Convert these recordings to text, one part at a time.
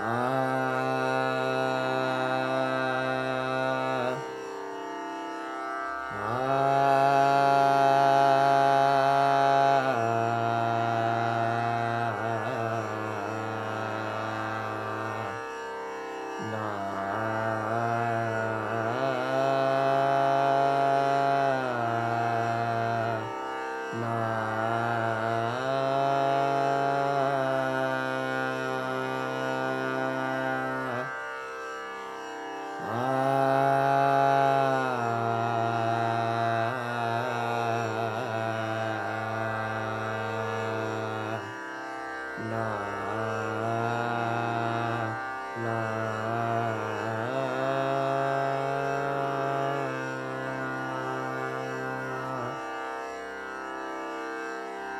Nah.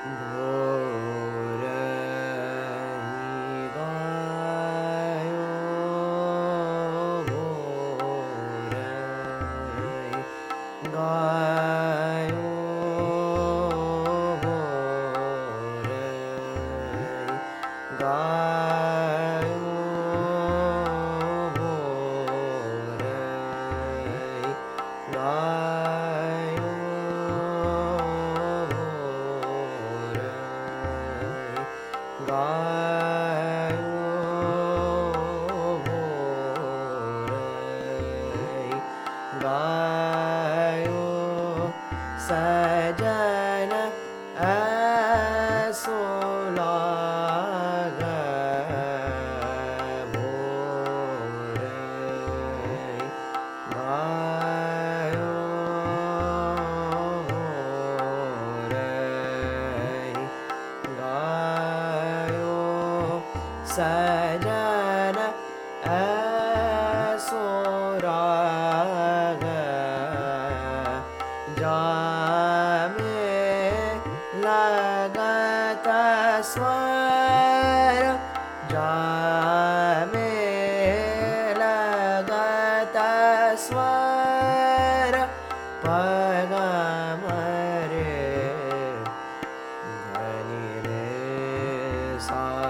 இந்த Sada सजन असोराग। जामे लगत स्वर। जामे लगत स्वर। पगमरे धनि रे सा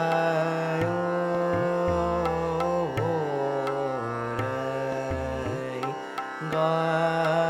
것